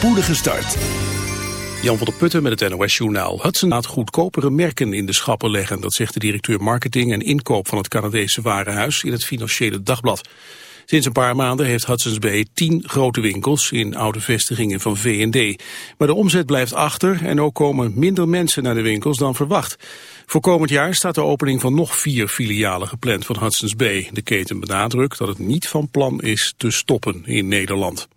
spoedige start. Jan van der Putten met het NOS-journaal. Hudson laat goedkopere merken in de schappen leggen. Dat zegt de directeur marketing en inkoop van het Canadese warenhuis in het Financiële Dagblad. Sinds een paar maanden heeft Hudson's Bay tien grote winkels in oude vestigingen van V&D. Maar de omzet blijft achter en ook komen minder mensen naar de winkels dan verwacht. Voor komend jaar staat de opening van nog vier filialen gepland van Hudson's Bay. De keten benadrukt dat het niet van plan is te stoppen in Nederland.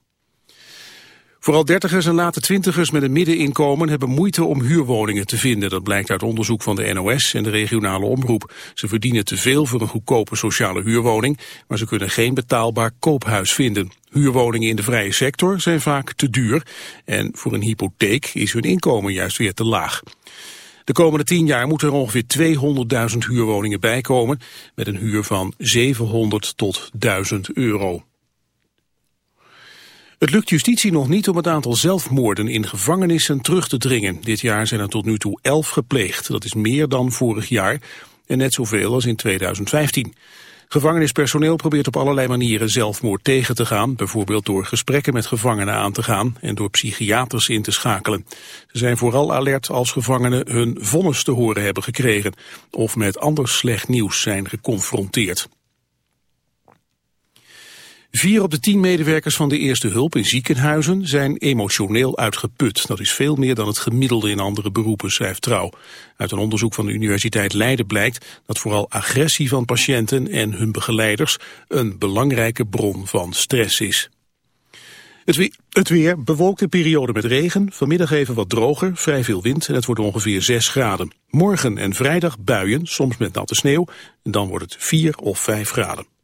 Vooral dertigers en late twintigers met een middeninkomen hebben moeite om huurwoningen te vinden. Dat blijkt uit onderzoek van de NOS en de regionale omroep. Ze verdienen te veel voor een goedkope sociale huurwoning, maar ze kunnen geen betaalbaar koophuis vinden. Huurwoningen in de vrije sector zijn vaak te duur en voor een hypotheek is hun inkomen juist weer te laag. De komende tien jaar moeten er ongeveer 200.000 huurwoningen bijkomen met een huur van 700 tot 1000 euro. Het lukt justitie nog niet om het aantal zelfmoorden in gevangenissen terug te dringen. Dit jaar zijn er tot nu toe elf gepleegd. Dat is meer dan vorig jaar en net zoveel als in 2015. Gevangenispersoneel probeert op allerlei manieren zelfmoord tegen te gaan, bijvoorbeeld door gesprekken met gevangenen aan te gaan en door psychiaters in te schakelen. Ze zijn vooral alert als gevangenen hun vonnis te horen hebben gekregen of met anders slecht nieuws zijn geconfronteerd. Vier op de tien medewerkers van de eerste hulp in ziekenhuizen zijn emotioneel uitgeput. Dat is veel meer dan het gemiddelde in andere beroepen, schrijft Trouw. Uit een onderzoek van de Universiteit Leiden blijkt dat vooral agressie van patiënten en hun begeleiders een belangrijke bron van stress is. Het weer, het weer, bewolkte periode met regen, vanmiddag even wat droger, vrij veel wind en het wordt ongeveer 6 graden. Morgen en vrijdag buien, soms met natte sneeuw, en dan wordt het 4 of 5 graden.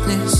Darkness.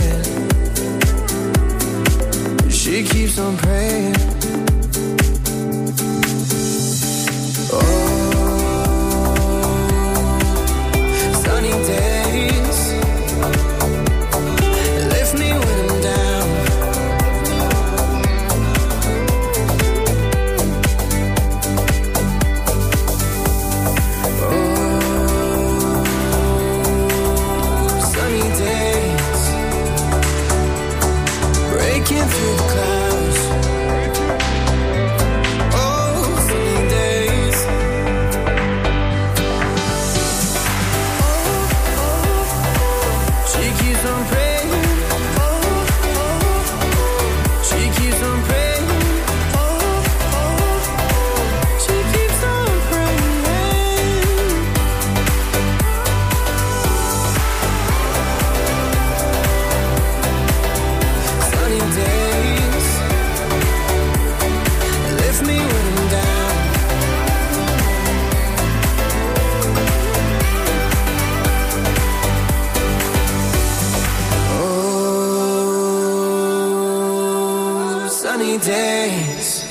Keeps on praying. Sunny days.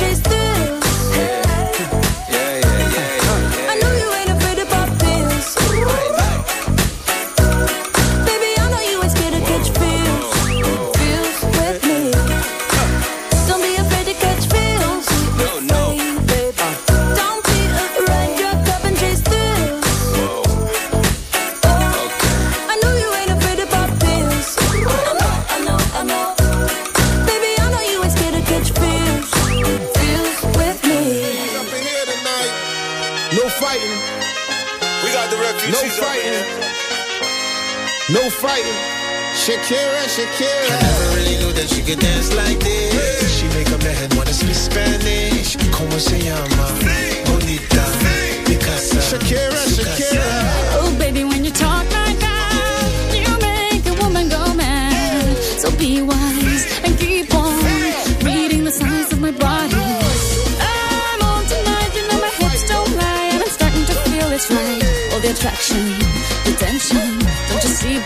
changes through Shakira. Never really knew that she could dance like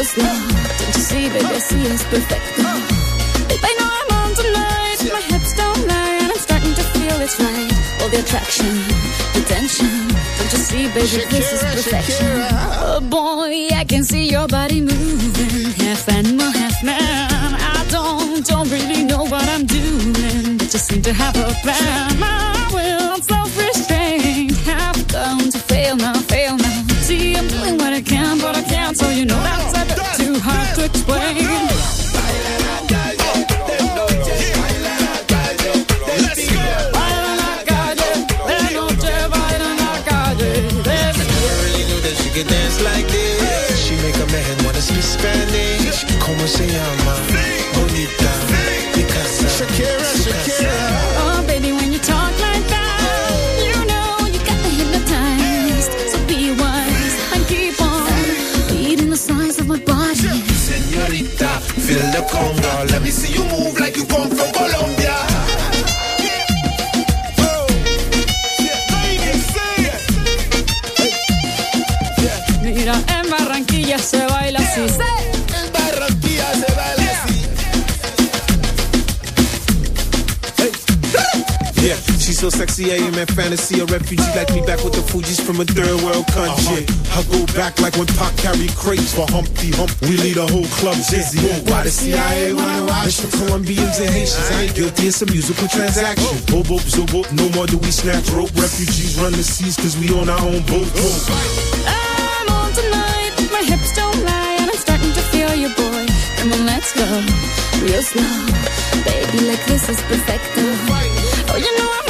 Real slow. Don't you see, baby, I see it's perfect. Babe, I know I'm on tonight, my hips don't lie, and I'm starting to feel it's right. All the attraction, the tension. Don't you see, baby, this is Shakira, perfection. Shakira. Oh boy, I can see your body moving, half animal, half man. I don't, don't really know what I'm doing, but just seem to have a plan. My will, I'm self-restraint, have come to fail now, fail now. See, I'm doing what I can, but I can't, so you know that's a dance like this. She make a man wanna speak Spanish. Como se llama? The conga. Let me see you move she's sexy, I am in fantasy. A refugee like me back with the Fuji's from a third world country. Uh-huh. I go back like when Pac carried crates for Humpty Hump. We lead a whole club dizzy. Why the CIA wanna watch the Colombians and Haitians? I ain't guilty, it's a musical transaction. Boop, boop, zo, no more do we snatch rope. Refugees run the seas cause we own our own boat. Oh. I'm on tonight, my hips don't lie, and I'm starting to feel you, boy. Come on, let's go, real slow. Baby, like this is perfecto. Oh, you know I'm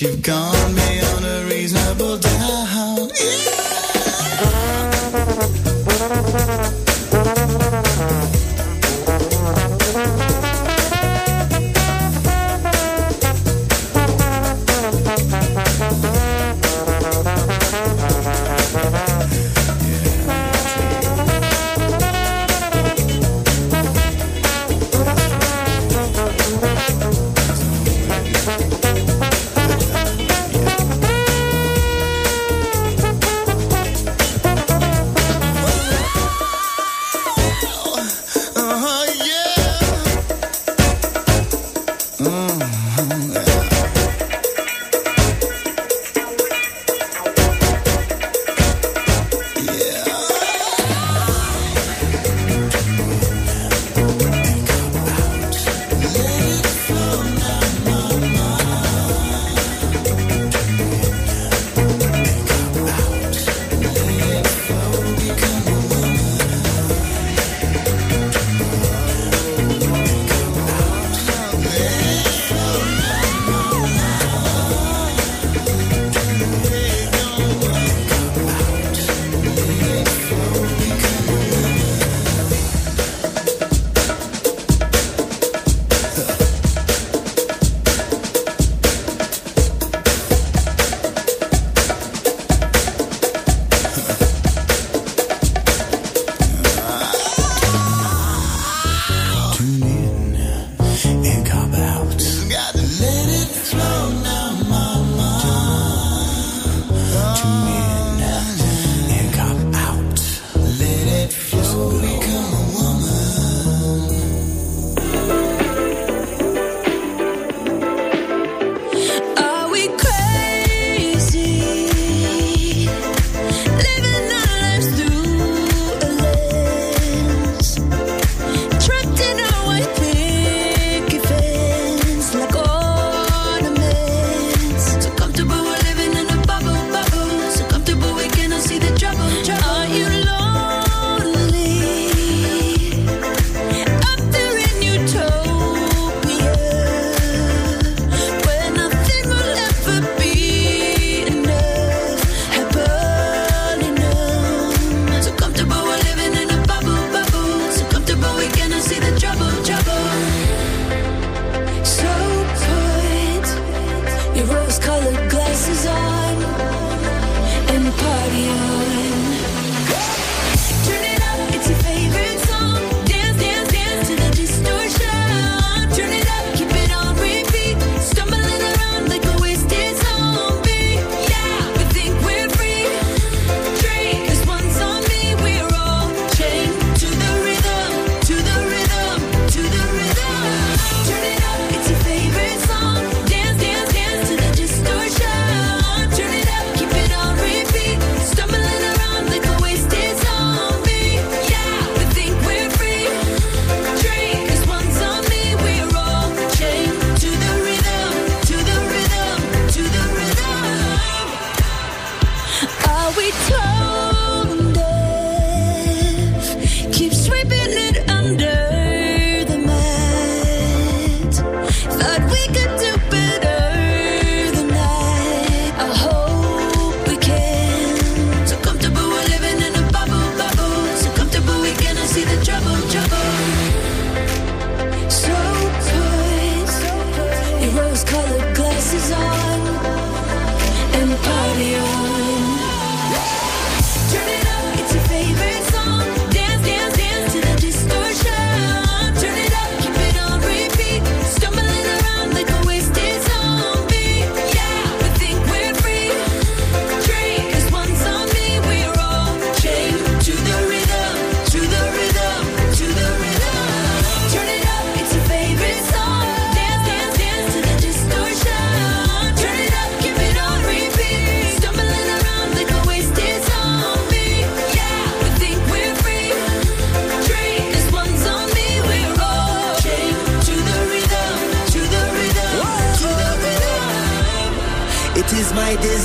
you've gone Mm-hmm.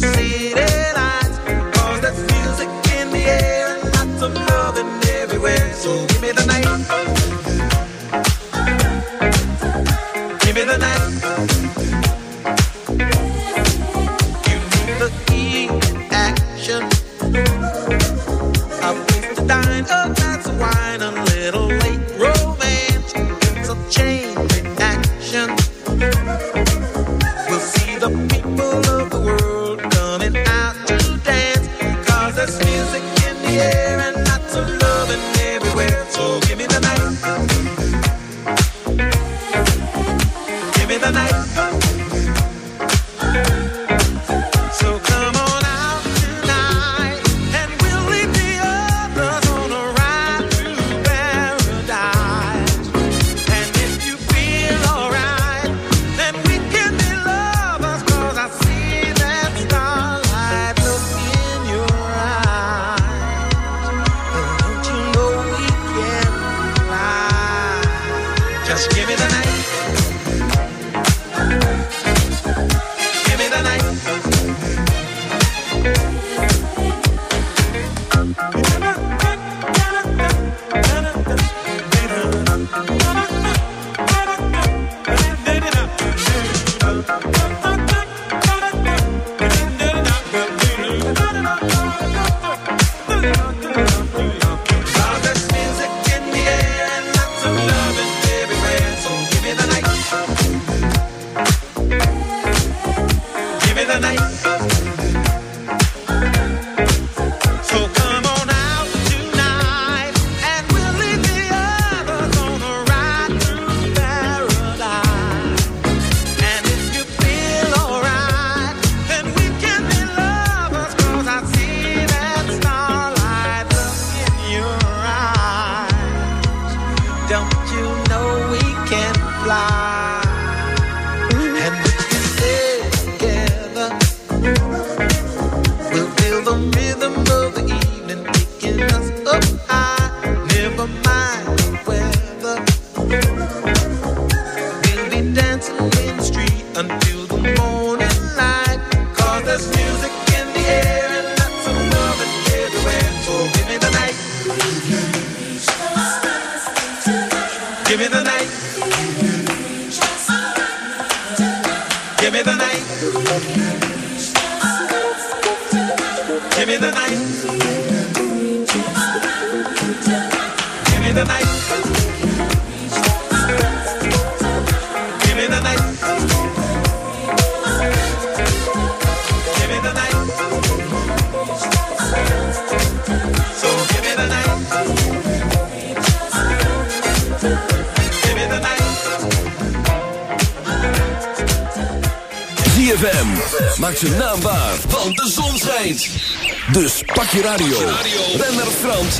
See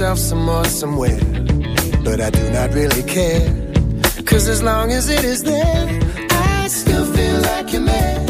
myself some more somewhere. But I do not really care. Cause as long as it is there, I still feel like a man.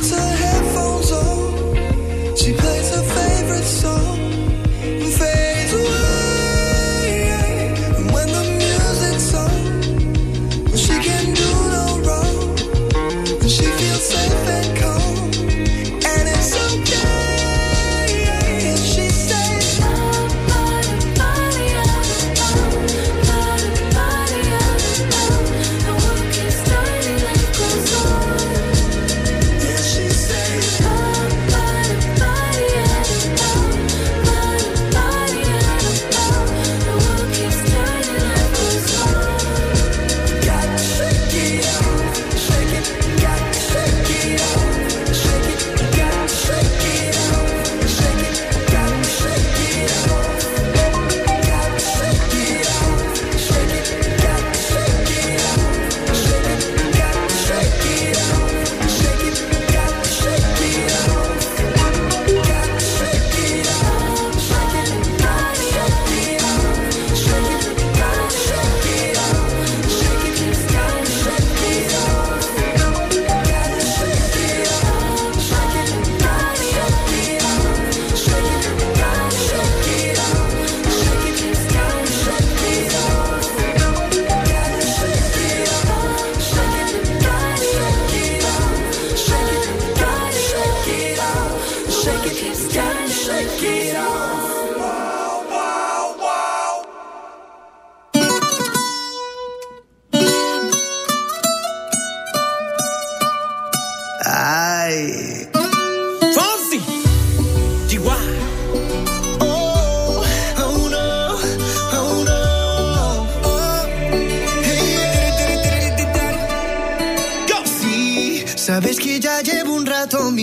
water